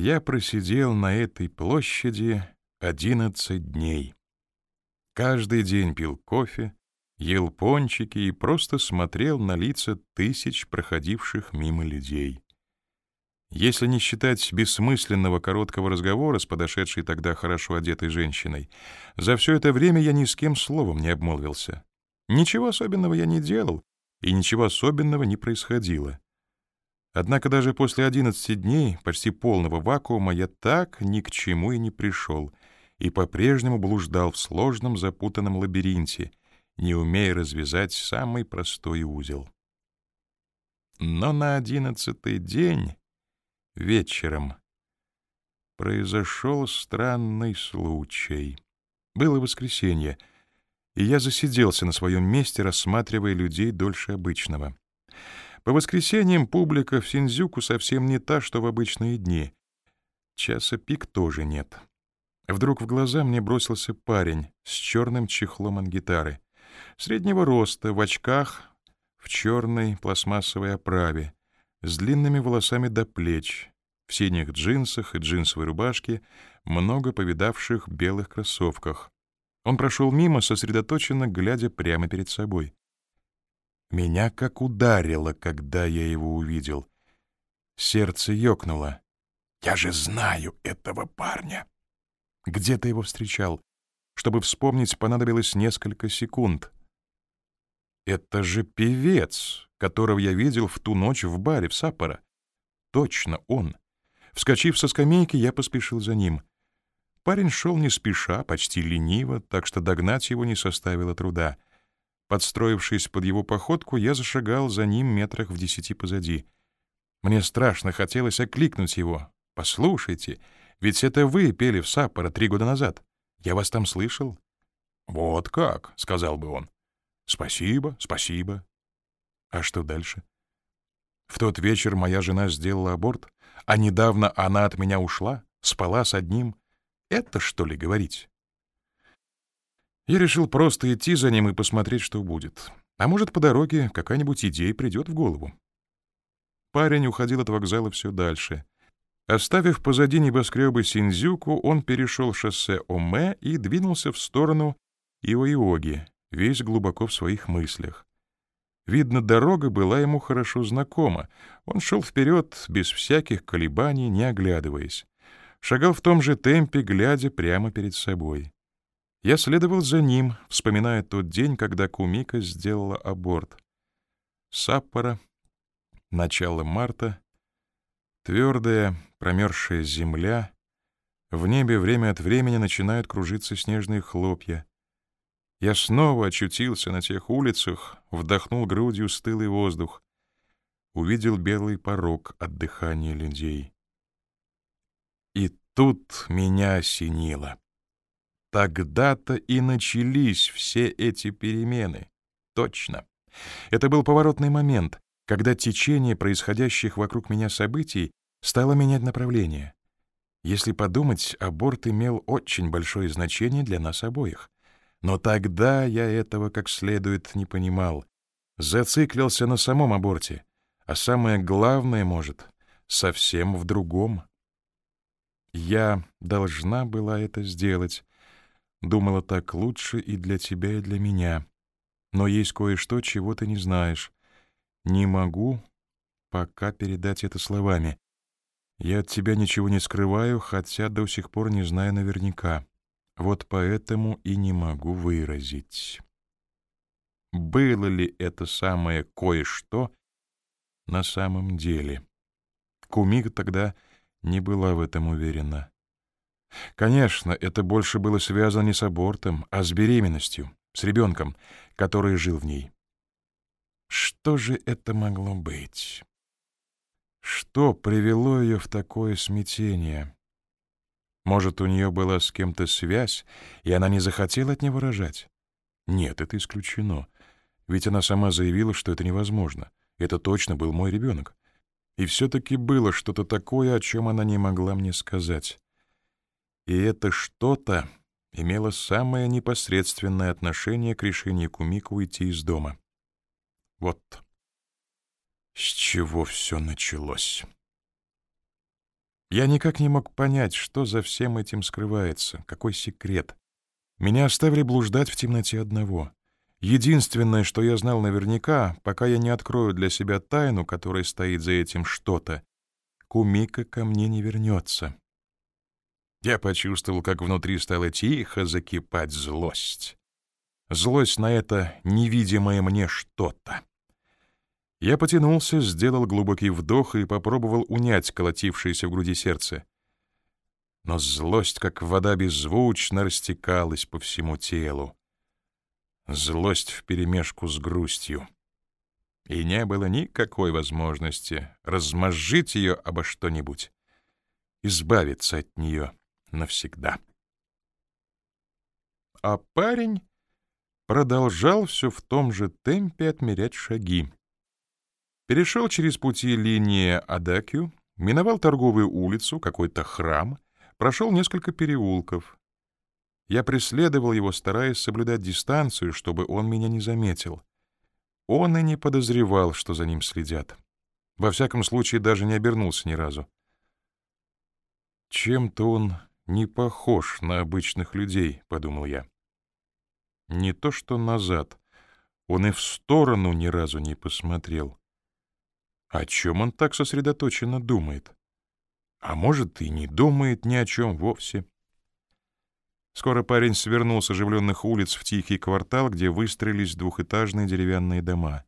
Я просидел на этой площади одиннадцать дней. Каждый день пил кофе, ел пончики и просто смотрел на лица тысяч проходивших мимо людей. Если не считать бессмысленного короткого разговора с подошедшей тогда хорошо одетой женщиной, за все это время я ни с кем словом не обмолвился. Ничего особенного я не делал, и ничего особенного не происходило. Однако даже после одиннадцати дней почти полного вакуума я так ни к чему и не пришел, и по-прежнему блуждал в сложном запутанном лабиринте, не умея развязать самый простой узел. Но на одиннадцатый день вечером произошел странный случай. Было воскресенье, и я засиделся на своем месте, рассматривая людей дольше обычного. По воскресеньям публика в Синдзюку совсем не та, что в обычные дни. Часа пик тоже нет. Вдруг в глаза мне бросился парень с черным чехлом от гитары. Среднего роста, в очках, в черной пластмассовой оправе, с длинными волосами до плеч, в синих джинсах и джинсовой рубашке, много повидавших белых кроссовках. Он прошел мимо, сосредоточенно глядя прямо перед собой. Меня как ударило, когда я его увидел. Сердце ёкнуло. «Я же знаю этого парня!» Где ты его встречал? Чтобы вспомнить, понадобилось несколько секунд. Это же певец, которого я видел в ту ночь в баре в Саппоро. Точно он. Вскочив со скамейки, я поспешил за ним. Парень шел не спеша, почти лениво, так что догнать его не составило труда. Подстроившись под его походку, я зашагал за ним метрах в десяти позади. Мне страшно хотелось окликнуть его. «Послушайте, ведь это вы пели в Саппоро три года назад. Я вас там слышал». «Вот как», — сказал бы он. Спасибо, спасибо. А что дальше? В тот вечер моя жена сделала аборт, а недавно она от меня ушла, спала с одним. Это что ли говорить? Я решил просто идти за ним и посмотреть, что будет. А может, по дороге какая-нибудь идея придет в голову. Парень уходил от вокзала все дальше. Оставив позади небоскребы Синдзюку, он перешел шоссе Оме и двинулся в сторону Иоиоги, весь глубоко в своих мыслях. Видно, дорога была ему хорошо знакома. Он шел вперед без всяких колебаний, не оглядываясь. Шагал в том же темпе, глядя прямо перед собой. Я следовал за ним, вспоминая тот день, когда Кумика сделала аборт. Саппора, начало марта, твердая, промерзшая земля, в небе время от времени начинают кружиться снежные хлопья. Я снова очутился на тех улицах, вдохнул грудью стылый воздух, увидел белый порог от дыхания людей. И тут меня осенило. Тогда-то и начались все эти перемены. Точно. Это был поворотный момент, когда течение происходящих вокруг меня событий стало менять направление. Если подумать, аборт имел очень большое значение для нас обоих — но тогда я этого как следует не понимал. Зациклился на самом аборте. А самое главное, может, совсем в другом. Я должна была это сделать. Думала, так лучше и для тебя, и для меня. Но есть кое-что, чего ты не знаешь. Не могу пока передать это словами. Я от тебя ничего не скрываю, хотя до сих пор не знаю наверняка. Вот поэтому и не могу выразить. Было ли это самое кое-что на самом деле? Кумик тогда не была в этом уверена. Конечно, это больше было связано не с абортом, а с беременностью, с ребенком, который жил в ней. Что же это могло быть? Что привело ее в такое смятение? Может, у нее была с кем-то связь, и она не захотела от него рожать? Нет, это исключено. Ведь она сама заявила, что это невозможно. Это точно был мой ребенок. И все-таки было что-то такое, о чем она не могла мне сказать. И это что-то имело самое непосредственное отношение к решению Кумико уйти из дома. Вот с чего все началось. Я никак не мог понять, что за всем этим скрывается, какой секрет. Меня оставили блуждать в темноте одного. Единственное, что я знал наверняка, пока я не открою для себя тайну, которая стоит за этим что-то, Кумика ко мне не вернется. Я почувствовал, как внутри стало тихо закипать злость. Злость на это невидимое мне что-то. Я потянулся, сделал глубокий вдох и попробовал унять колотившееся в груди сердце. Но злость, как вода, беззвучно растекалась по всему телу. Злость вперемешку с грустью. И не было никакой возможности размозжить ее обо что-нибудь, избавиться от нее навсегда. А парень продолжал все в том же темпе отмерять шаги. Перешел через пути линии Адакю, миновал торговую улицу, какой-то храм, прошел несколько переулков. Я преследовал его, стараясь соблюдать дистанцию, чтобы он меня не заметил. Он и не подозревал, что за ним следят. Во всяком случае, даже не обернулся ни разу. «Чем-то он не похож на обычных людей», — подумал я. Не то что назад. Он и в сторону ни разу не посмотрел. О чем он так сосредоточенно думает? А может, и не думает ни о чем вовсе. Скоро парень свернул с оживленных улиц в тихий квартал, где выстроились двухэтажные деревянные дома.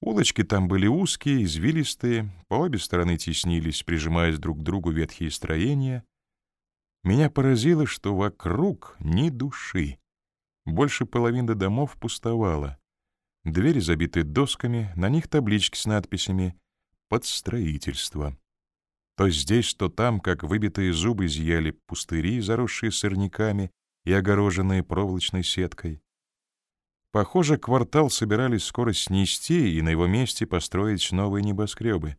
Улочки там были узкие, извилистые, по обе стороны теснились, прижимаясь друг к другу ветхие строения. Меня поразило, что вокруг ни души. Больше половины домов пустовало. Двери забиты досками, на них таблички с надписями «Под строительство». То здесь, то там, как выбитые зубы, зияли пустыри, заросшие сорняками и огороженные проволочной сеткой. Похоже, квартал собирались скоро снести и на его месте построить новые небоскребы.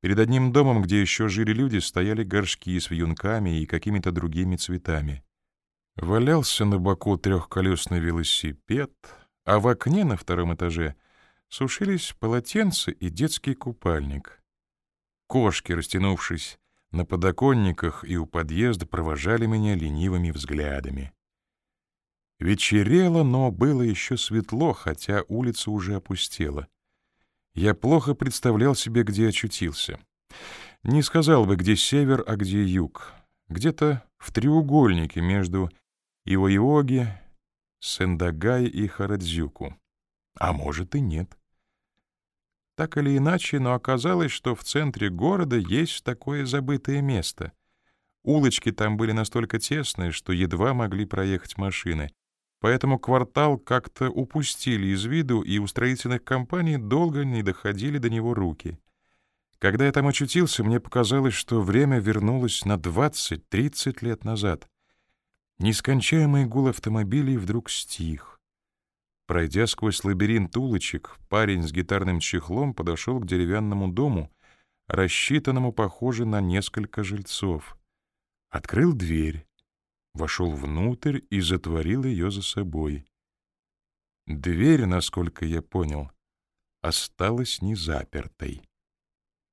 Перед одним домом, где еще жили люди, стояли горшки с вьюнками и какими-то другими цветами. Валялся на боку трехколесный велосипед — а в окне на втором этаже сушились полотенце и детский купальник. Кошки, растянувшись на подоконниках и у подъезда, провожали меня ленивыми взглядами. Вечерело, но было еще светло, хотя улица уже опустела. Я плохо представлял себе, где очутился. Не сказал бы, где север, а где юг. Где-то в треугольнике между Иоиоги, Сендагай и Харадзюку. А может и нет. Так или иначе, но оказалось, что в центре города есть такое забытое место. Улочки там были настолько тесные, что едва могли проехать машины. Поэтому квартал как-то упустили из виду, и у строительных компаний долго не доходили до него руки. Когда я там очутился, мне показалось, что время вернулось на 20-30 лет назад. Нескончаемый гул автомобилей вдруг стих. Пройдя сквозь лабиринт улочек, парень с гитарным чехлом подошел к деревянному дому, рассчитанному, похоже, на несколько жильцов. Открыл дверь, вошел внутрь и затворил ее за собой. Дверь, насколько я понял, осталась незапертой.